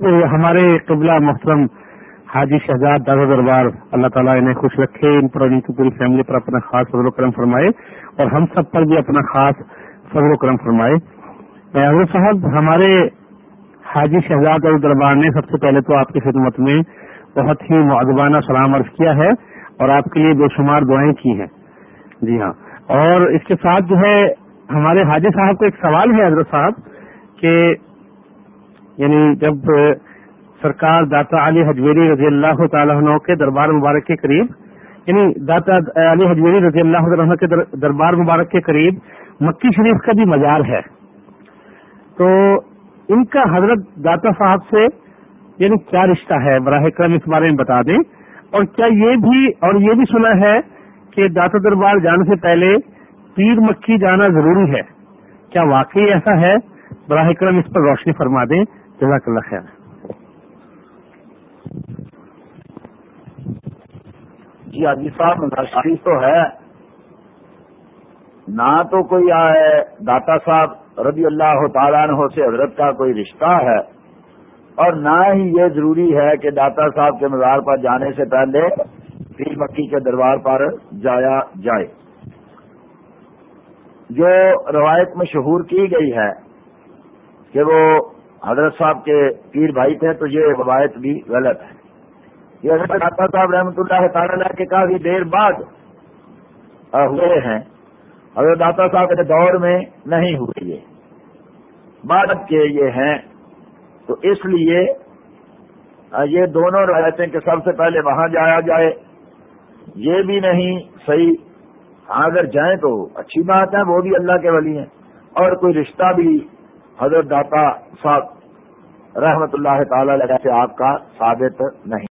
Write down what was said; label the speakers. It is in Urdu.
Speaker 1: ہمارے قبلہ محترم حاجی شہزاد دادا دربار، اللہ تعالیٰ انہیں خوش رکھے، ان پر اور ان کی پوری فیملی پر اپنا خاص فضل و کرم فرمائے اور ہم سب پر بھی اپنا خاص فضل و کرم فرمائے۔ حضرت صاحب، ہمارے حاجی شہزاد دادا دربار نے سب سے پہلے تو آپ کی خدمت میں بہت ہی معذبانہ سلام عرض کیا ہے اور آپ کے لیے بے شمار دعائیں کی ہیں۔ جی ہاں۔ اور اس کے ساتھ جو ہے، ہمارے حاجی صاحب کو ایک سوال ہے حضرت صاحب، کہ یعنی جب سرکار داتا علی حجویری رضی اللہ تعالیٰ عنہ کے دربار مبارک کے قریب یعنی داتا علی حجویری رضی اللہ عنہ کے دربار مبارک کے قریب مکی شریف کا بھی مزار ہے۔ تو ان کا حضرت داتا صاحب سے یعنی کیا رشتہ ہے؟ براہ کرم اس بارے میں بتا دیں۔ اور کیا یہ بھی، اور یہ بھی سنا ہے کہ داتا دربار جانے سے پہلے پیر مکھی جانا ضروری ہے۔ کیا واقعی ایسا ہے؟ براہ کرم اس پر روشنی فرما دیں۔ جزاک اللہ خیر۔
Speaker 2: جی حاجی صاحب نشانی تو ہے۔ نہ تو کوئی آئے داتا صاحب رضی اللہ تعالیٰ عنہ سے حضرت کا کوئی رشتہ ہے، اور نہ ہی یہ ضروری ہے کہ داتا صاحب کے مزار پر جانے سے پہلے پیر مکی کے دربار پر جایا جائے۔ جو روایت مشہور کی گئی ہے کہ وہ حضرت صاحب کے پیر بھائی تھے تو یہ روایت بھی غلط ہے۔ یہ حضرت داتا صاحب رحمۃ اللہ تعالی کے کافی دیر بعد ہوئے ہیں۔ حضرت داتا صاحب کے دور میں نہیں ہوئے یہ۔ بعد کے یہ ہیں۔ تو اس لیے یہ دونوں روایتیں کہ سب سے پہلے وہاں جایا جائے۔ یہ بھی نہیں صحیح۔ ہاں اگر جائیں تو اچھی بات ہے، وہ بھی اللہ کے ولی ہیں۔ اور کوئی رشتہ بھی حضرت داتا صاحب رحمت اللہ تعالی سے آپ کا ثابت نہیں۔